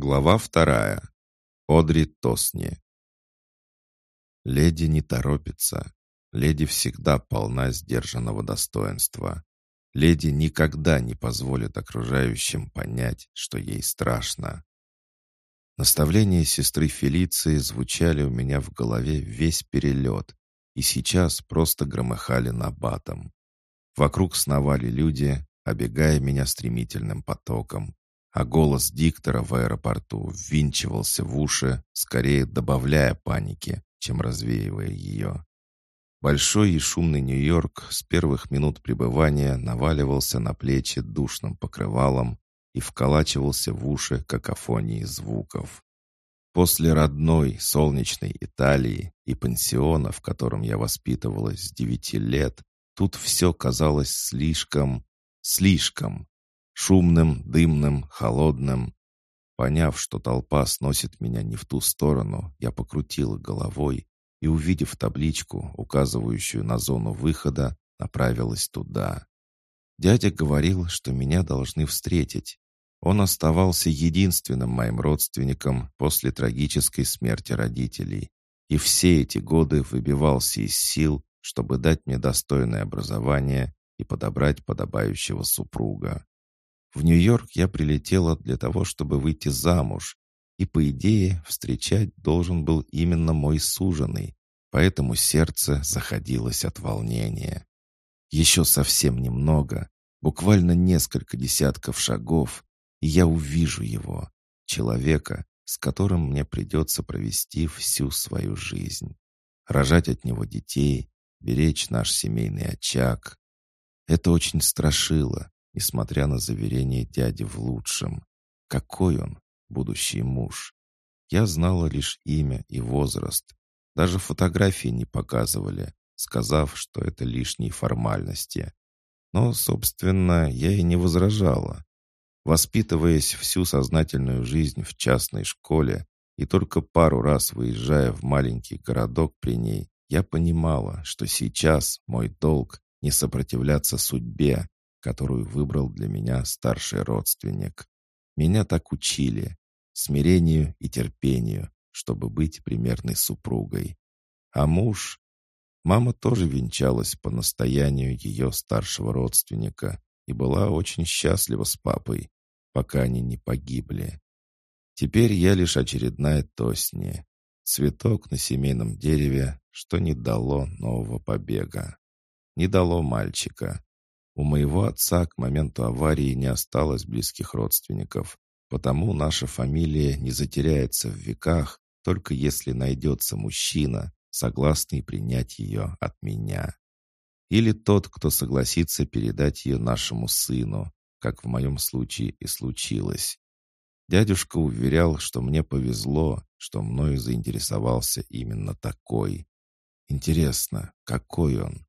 Глава вторая. Одри Тосни. Леди не торопится. Леди всегда полна сдержанного достоинства. Леди никогда не позволит окружающим понять, что ей страшно. Наставления сестры Фелиции звучали у меня в голове весь перелет, и сейчас просто громыхали набатом. Вокруг сновали люди, обегая меня стремительным потоком, а голос диктора в аэропорту ввинчивался в уши, скорее добавляя паники, чем развеивая ее. Большой и шумный Нью-Йорк с первых минут пребывания наваливался на плечи душным покрывалом и вколачивался в уши какофонии звуков. После родной солнечной Италии и пансиона, в котором я воспитывалась с девяти лет, тут все казалось слишком, слишком шумным, дымным, холодным. Поняв, что толпа сносит меня не в ту сторону, я покрутила головой и, увидев табличку, указывающую на зону выхода, направилась туда. Дядя говорил, что меня должны встретить. Он оставался единственным моим родственником после трагической смерти родителей. И все эти годы выбивался из сил, чтобы дать мне достойное образование и подобрать подобающего супруга. В Нью-Йорк я прилетела для того, чтобы выйти замуж, и, по идее, встречать должен был именно мой суженый, поэтому сердце заходилось от волнения. Еще совсем немного, буквально несколько десятков шагов, и я увижу его, человека, с которым мне придется провести всю свою жизнь. Рожать от него детей, беречь наш семейный очаг. Это очень страшило, несмотря на заверение дяди в лучшем. Какой он, будущий муж? Я знала лишь имя и возраст. Даже фотографии не показывали, сказав, что это лишние формальности. Но, собственно, я и не возражала. Воспитываясь всю сознательную жизнь в частной школе и только пару раз выезжая в маленький городок при ней, я понимала, что сейчас мой долг не сопротивляться судьбе, которую выбрал для меня старший родственник. Меня так учили, смирению и терпению, чтобы быть примерной супругой. А муж? Мама тоже венчалась по настоянию ее старшего родственника и была очень счастлива с папой, пока они не погибли. Теперь я лишь очередная Тосни, цветок на семейном дереве, что не дало нового побега. Не дало мальчика, у моего отца к моменту аварии не осталось близких родственников, потому наша фамилия не затеряется в веках, только если найдется мужчина, согласный принять ее от меня. Или тот, кто согласится передать ее нашему сыну, как в моем случае и случилось. Дядюшка уверял, что мне повезло, что мною заинтересовался именно такой. Интересно, какой он?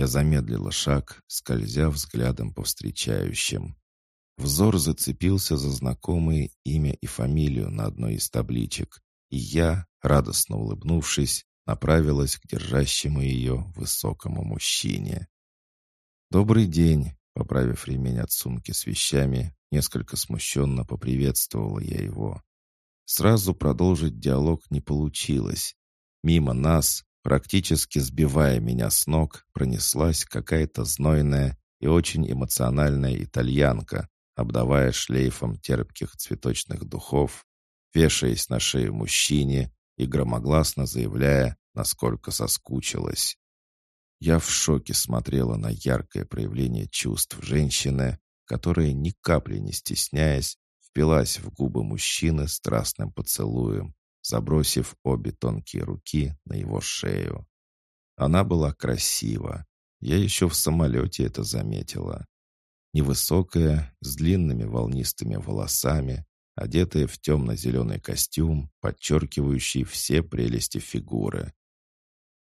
Я замедлила шаг, скользя взглядом по встречающим. Взор зацепился за знакомые имя и фамилию на одной из табличек, и я, радостно улыбнувшись, направилась к держащему ее высокому мужчине. «Добрый день!» — поправив ремень от сумки с вещами, несколько смущенно поприветствовала я его. Сразу продолжить диалог не получилось. Мимо нас, Практически сбивая меня с ног, пронеслась какая-то знойная и очень эмоциональная итальянка, обдавая шлейфом терпких цветочных духов, вешаясь на шею мужчине и громогласно заявляя, насколько соскучилась. Я в шоке смотрела на яркое проявление чувств женщины, которая ни капли не стесняясь, впилась в губы мужчины страстным поцелуем, забросив обе тонкие руки на его шею. Она была красива. Я еще в самолете это заметила. Невысокая, с длинными волнистыми волосами, одетая в темно-зеленый костюм, подчеркивающий все прелести фигуры.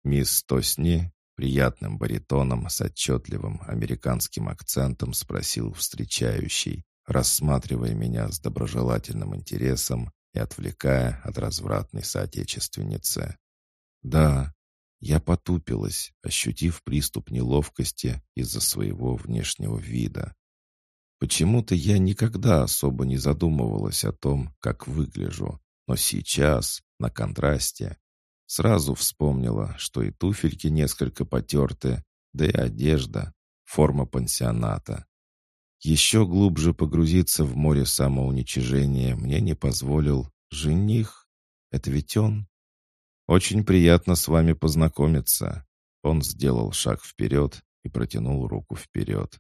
Мисс Тосни приятным баритоном с отчетливым американским акцентом спросил встречающий, рассматривая меня с доброжелательным интересом и отвлекая от развратной соотечественницы. Да, я потупилась, ощутив приступ неловкости из-за своего внешнего вида. Почему-то я никогда особо не задумывалась о том, как выгляжу, но сейчас, на контрасте, сразу вспомнила, что и туфельки несколько потерты, да и одежда, форма пансионата. Еще глубже погрузиться в море самоуничижения мне не позволил жених. Это ведь он? Очень приятно с вами познакомиться. Он сделал шаг вперед и протянул руку вперед.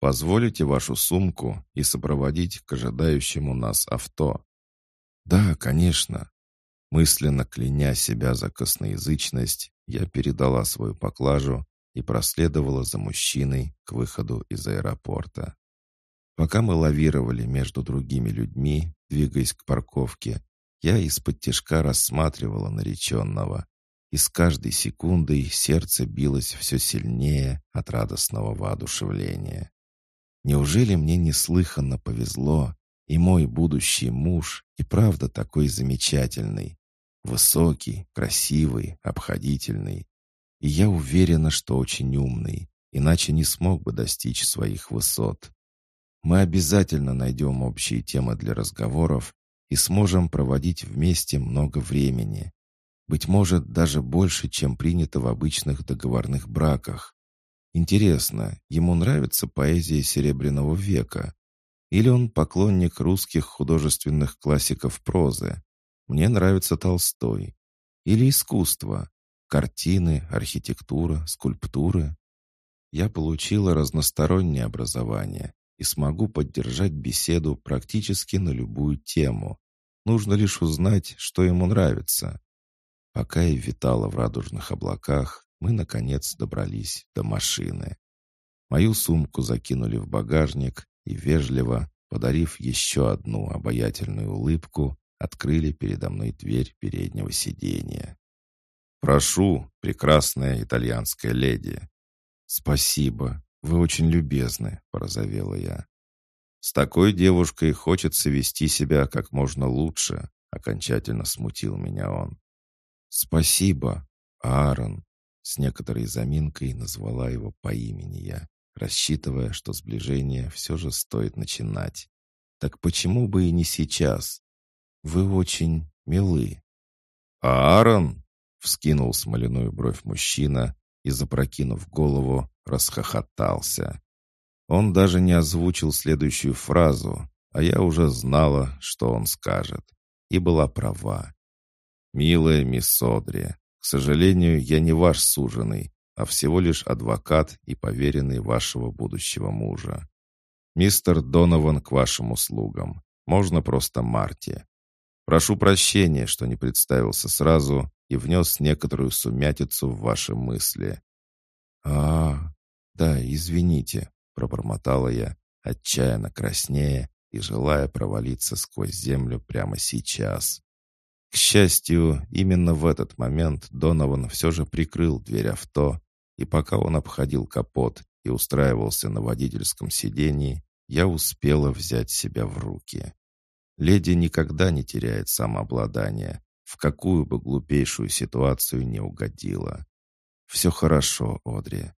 Позволите вашу сумку и сопроводить к ожидающему нас авто? Да, конечно. Мысленно кляня себя за косноязычность, я передала свою поклажу и проследовала за мужчиной к выходу из аэропорта. Пока мы лавировали между другими людьми, двигаясь к парковке, я из-под тяжка рассматривала нареченного, и с каждой секундой сердце билось все сильнее от радостного воодушевления. Неужели мне неслыханно повезло, и мой будущий муж и правда такой замечательный, высокий, красивый, обходительный. И я уверена, что очень умный, иначе не смог бы достичь своих высот. Мы обязательно найдем общие темы для разговоров и сможем проводить вместе много времени. Быть может, даже больше, чем принято в обычных договорных браках. Интересно, ему нравится поэзия Серебряного века? Или он поклонник русских художественных классиков прозы? Мне нравится Толстой. Или искусство? Картины, архитектура, скульптуры? Я получила разностороннее образование и смогу поддержать беседу практически на любую тему. Нужно лишь узнать, что ему нравится. Пока я витала в радужных облаках, мы, наконец, добрались до машины. Мою сумку закинули в багажник и, вежливо, подарив еще одну обаятельную улыбку, открыли передо мной дверь переднего сиденья. «Прошу, прекрасная итальянская леди!» «Спасибо, вы очень любезны», — порозовела я. «С такой девушкой хочется вести себя как можно лучше», — окончательно смутил меня он. «Спасибо, Аарон», — с некоторой заминкой назвала его по имени я, рассчитывая, что сближение все же стоит начинать. «Так почему бы и не сейчас? Вы очень милы». «Аарон?» — вскинул смоляную бровь мужчина и, запрокинув голову, расхохотался. Он даже не озвучил следующую фразу, а я уже знала, что он скажет, и была права. «Милая мисс Одри, к сожалению, я не ваш суженый, а всего лишь адвокат и поверенный вашего будущего мужа. Мистер Донован к вашим услугам. Можно просто Марти. Прошу прощения, что не представился сразу и внес некоторую сумятицу в ваши мысли. а, да, извините», — пробормотала я, отчаянно краснея и желая провалиться сквозь землю прямо сейчас. К счастью, именно в этот момент Донован все же прикрыл дверь авто, и пока он обходил капот и устраивался на водительском сидении, я успела взять себя в руки. Леди никогда не теряет самообладание, в какую бы глупейшую ситуацию не угодила. «Все хорошо, Одри.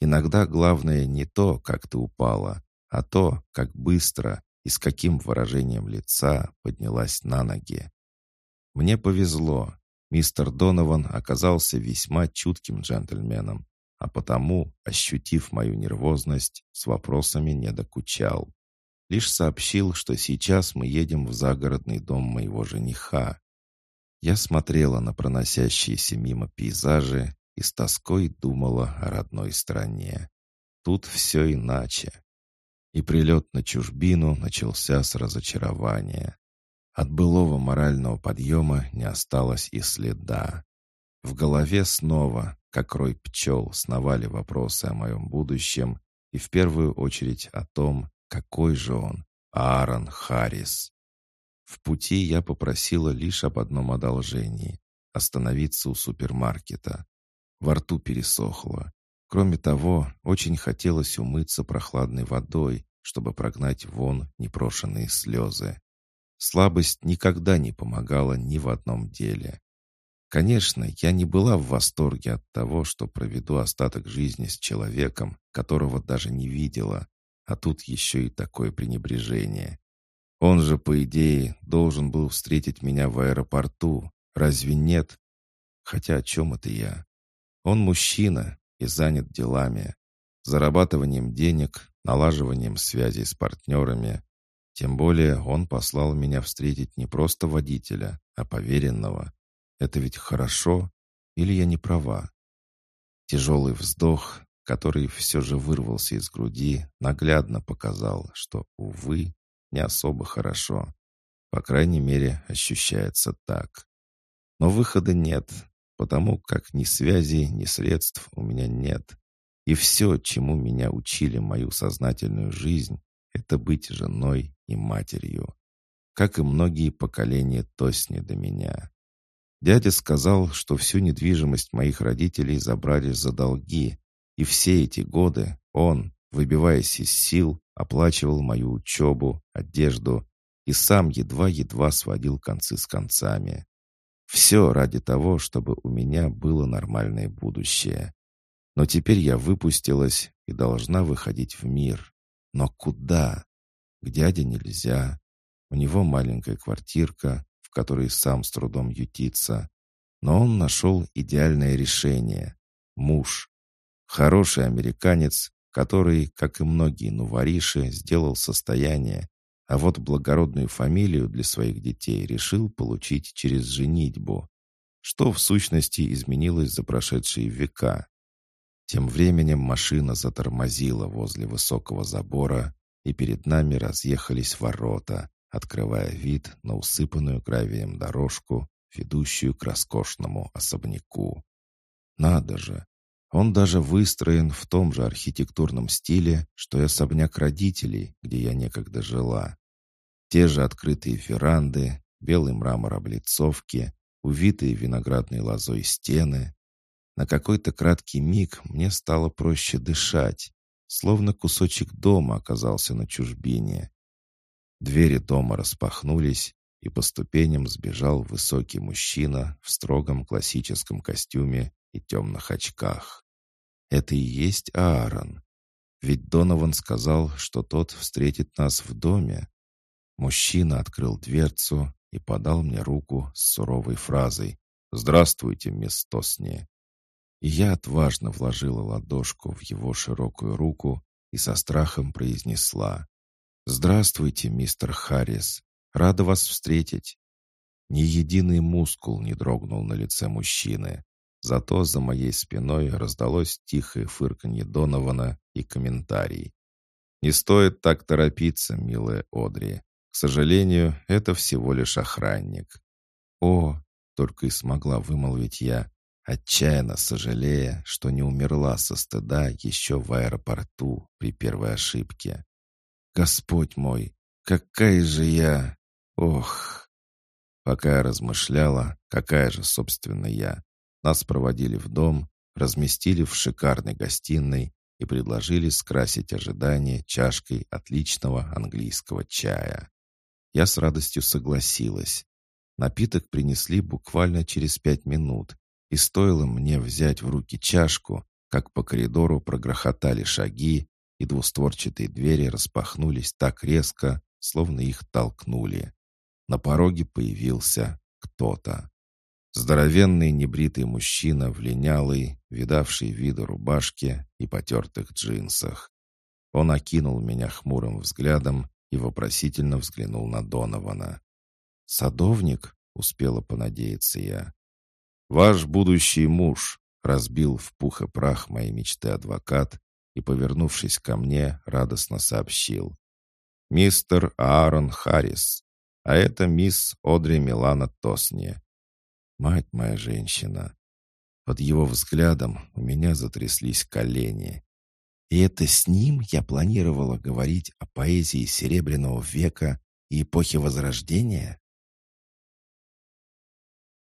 Иногда главное не то, как ты упала, а то, как быстро и с каким выражением лица поднялась на ноги. Мне повезло. Мистер Донован оказался весьма чутким джентльменом, а потому, ощутив мою нервозность, с вопросами не докучал. Лишь сообщил, что сейчас мы едем в загородный дом моего жениха, я смотрела на проносящиеся мимо пейзажи и с тоской думала о родной стране. Тут все иначе. И прилет на чужбину начался с разочарования. От былого морального подъема не осталось и следа. В голове снова, как рой пчел, сновали вопросы о моем будущем и в первую очередь о том, какой же он, Аарон Харрис. В пути я попросила лишь об одном одолжении — остановиться у супермаркета. Во рту пересохло. Кроме того, очень хотелось умыться прохладной водой, чтобы прогнать вон непрошенные слезы. Слабость никогда не помогала ни в одном деле. Конечно, я не была в восторге от того, что проведу остаток жизни с человеком, которого даже не видела. а тут еще и такое пренебрежение. Он же, по идее, должен был встретить меня в аэропорту. Разве нет? Хотя о чем это я? Он мужчина и занят делами, зарабатыванием денег, налаживанием связей с партнерами. Тем более он послал меня встретить не просто водителя, а поверенного. Это ведь хорошо? Или я не права? Тяжелый вздох, который все же вырвался из груди, наглядно показал, что, увы, не особо хорошо. По крайней мере, ощущается так. Но выхода нет, потому как ни связей, ни средств у меня нет. И все, чему меня учили мою сознательную жизнь, это быть женой и матерью. Как и многие поколения Тосни до меня. Дядя сказал, что всю недвижимость моих родителей забрали за долги, и все эти годы он, выбиваясь из сил, оплачивал мою учебу, одежду и сам едва-едва сводил концы с концами. Все ради того, чтобы у меня было нормальное будущее. Но теперь я выпустилась и должна выходить в мир. Но куда? К дяде нельзя. У него маленькая квартирка, в которой сам с трудом ютится. Но он нашел идеальное решение. Муж. Хороший американец, который, как и многие нувориши, сделал состояние, а вот благородную фамилию для своих детей решил получить через женитьбу, что в сущности изменилось за прошедшие века. Тем временем машина затормозила возле высокого забора, и перед нами разъехались ворота, открывая вид на усыпанную гравием дорожку, ведущую к роскошному особняку. Надо же! Он даже выстроен в том же архитектурном стиле, что и особняк родителей, где я некогда жила. Те же открытые веранды, белый мрамор облицовки, увитые виноградной лозой стены. На какой-то краткий миг мне стало проще дышать, словно кусочек дома оказался на чужбине. Двери дома распахнулись, и по ступеням сбежал высокий мужчина в строгом классическом костюме и темных очках. Это и есть Аарон. Ведь Донован сказал, что тот встретит нас в доме. Мужчина открыл дверцу и подал мне руку с суровой фразой «Здравствуйте, мисс Тосни». И я отважно вложила ладошку в его широкую руку и со страхом произнесла «Здравствуйте, мистер Харрис. Рада вас встретить». Ни единый мускул не дрогнул на лице мужчины. Зато за моей спиной раздалось тихое фырканье Донована и комментарий. «Не стоит так торопиться, милая Одри. К сожалению, это всего лишь охранник». «О!» — только и смогла вымолвить я, отчаянно сожалея, что не умерла со стыда еще в аэропорту при первой ошибке. «Господь мой, какая же я... Ох!» Пока я размышляла, какая же, собственно, я, нас проводили в дом, разместили в шикарной гостиной и предложили скрасить ожидание чашкой отличного английского чая. Я с радостью согласилась. Напиток принесли буквально через пять минут, и стоило мне взять в руки чашку, как по коридору прогрохотали шаги, и двустворчатые двери распахнулись так резко, словно их толкнули. На пороге появился кто-то. Здоровенный небритый мужчина в линялой, видавшей виду рубашке и потертых джинсах. Он окинул меня хмурым взглядом и вопросительно взглянул на Донована. «Садовник?» — успела понадеяться я. «Ваш будущий муж», — разбил в пух и прах моей мечты адвокат и, повернувшись ко мне, радостно сообщил. «Мистер Аарон Харрис, а это мисс Одри Милана Тосни. Мать моя женщина. Под его взглядом у меня затряслись колени. И это с ним я планировала говорить о поэзии Серебряного века и эпохи Возрождения?